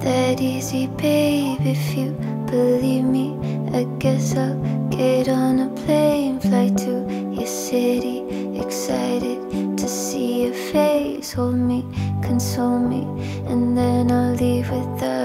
that easy, babe. If you believe me, I guess I'll get on a plane, fly to your city. Excited to see your face, hold me, console me, and then I'll leave without.